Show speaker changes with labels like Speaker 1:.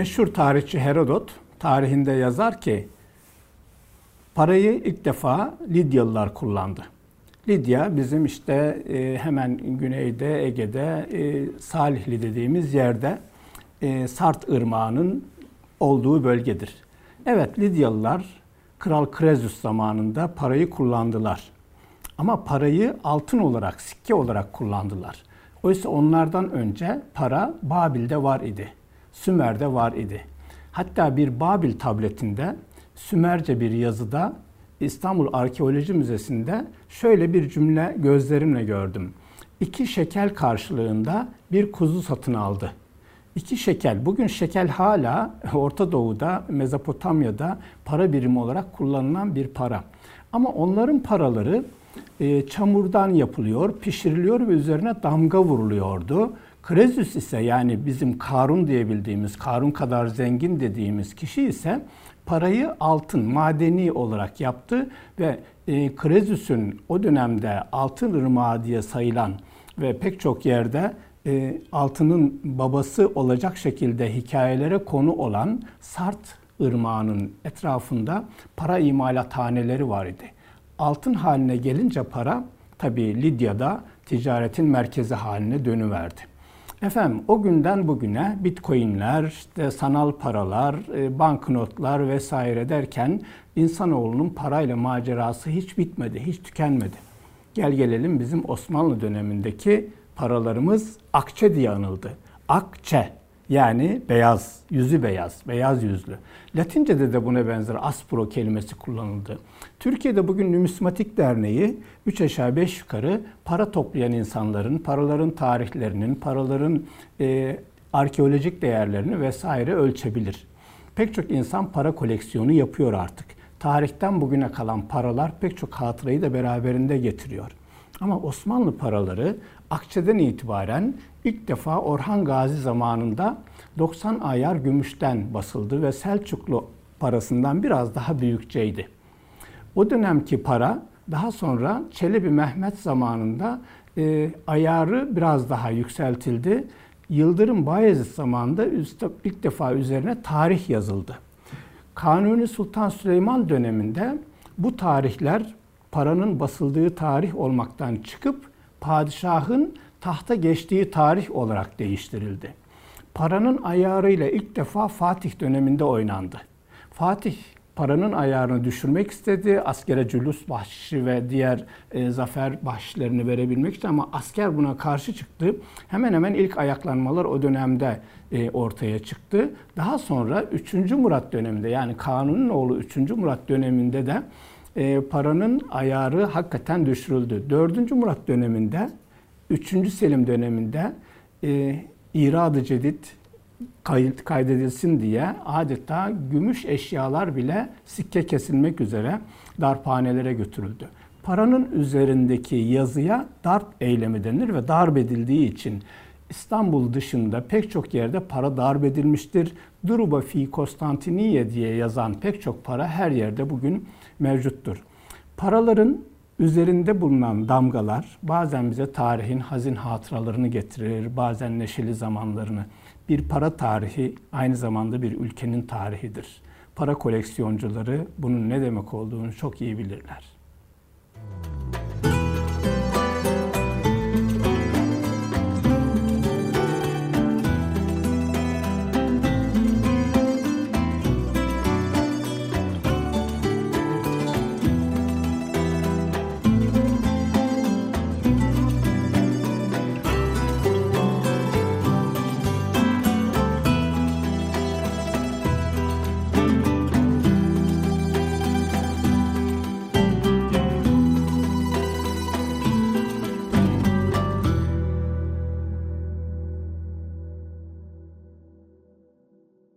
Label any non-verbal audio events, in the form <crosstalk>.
Speaker 1: Meşhur tarihçi Herodot tarihinde yazar ki parayı ilk defa Lidyalılar kullandı. Lidya bizim işte e, hemen güneyde Ege'de e, Salihli dediğimiz yerde e, Sart Irmağı'nın olduğu bölgedir. Evet Lidyalılar Kral Krezus zamanında parayı kullandılar. Ama parayı altın olarak, sikke olarak kullandılar. Oysa onlardan önce para Babil'de var idi. Sümer'de var idi. Hatta bir Babil tabletinde Sümerce bir yazıda İstanbul Arkeoloji Müzesi'nde şöyle bir cümle gözlerimle gördüm. İki şekel karşılığında bir kuzu satın aldı. İki şekel. Bugün şekel hala <laughs> Orta Doğu'da, Mezopotamya'da para birimi olarak kullanılan bir para. Ama onların paraları e, çamurdan yapılıyor, pişiriliyor ve üzerine damga vuruluyordu. Krezus ise yani bizim Karun diye bildiğimiz, Karun kadar zengin dediğimiz kişi ise parayı altın, madeni olarak yaptı ve e, Krezus'un o dönemde altın ırmağı diye sayılan ve pek çok yerde e, altının babası olacak şekilde hikayelere konu olan Sart ırmağının etrafında para imalathaneleri var idi. Altın haline gelince para tabi Lidya'da ticaretin merkezi haline dönüverdi. Efendim o günden bugüne bitcoinler, işte sanal paralar, e, banknotlar vesaire derken insanoğlunun parayla macerası hiç bitmedi, hiç tükenmedi. Gel gelelim bizim Osmanlı dönemindeki paralarımız akçe diye anıldı. Akçe yani beyaz, yüzü beyaz, beyaz yüzlü. Latince'de de buna benzer aspro kelimesi kullanıldı. Türkiye'de bugün Numismatik Derneği 3 aşağı 5 yukarı para toplayan insanların, paraların tarihlerinin, paraların e, arkeolojik değerlerini vesaire ölçebilir. Pek çok insan para koleksiyonu yapıyor artık. Tarihten bugüne kalan paralar pek çok hatırayı da beraberinde getiriyor. Ama Osmanlı paraları Akçe'den itibaren ilk defa Orhan Gazi zamanında 90 ayar gümüşten basıldı ve Selçuklu parasından biraz daha büyükçeydi. O dönemki para daha sonra Çelebi Mehmet zamanında e, ayarı biraz daha yükseltildi. Yıldırım Bayezid zamanında ilk defa üzerine tarih yazıldı. Kanuni Sultan Süleyman döneminde bu tarihler paranın basıldığı tarih olmaktan çıkıp padişahın tahta geçtiği tarih olarak değiştirildi. Paranın ayarıyla ilk defa Fatih döneminde oynandı. Fatih paranın ayarını düşürmek istedi. Askere cülus bahşişi ve diğer e, zafer bahşişlerini verebilmek için ama asker buna karşı çıktı. Hemen hemen ilk ayaklanmalar o dönemde e, ortaya çıktı. Daha sonra 3. Murat döneminde yani Kanun'un oğlu 3. Murat döneminde de e, paranın ayarı hakikaten düşürüldü. 4. Murat döneminde, 3. Selim döneminde e, irad-ı cedid kaydedilsin diye adeta gümüş eşyalar bile sikke kesilmek üzere darphanelere götürüldü. Paranın üzerindeki yazıya darp eylemi denir ve darp edildiği için İstanbul dışında pek çok yerde para darp edilmiştir. Druba fi Konstantiniye diye yazan pek çok para her yerde bugün mevcuttur. Paraların üzerinde bulunan damgalar bazen bize tarihin hazin hatıralarını getirir, bazen neşeli zamanlarını. Bir para tarihi aynı zamanda bir ülkenin tarihidir. Para koleksiyoncuları bunun ne demek olduğunu çok iyi bilirler.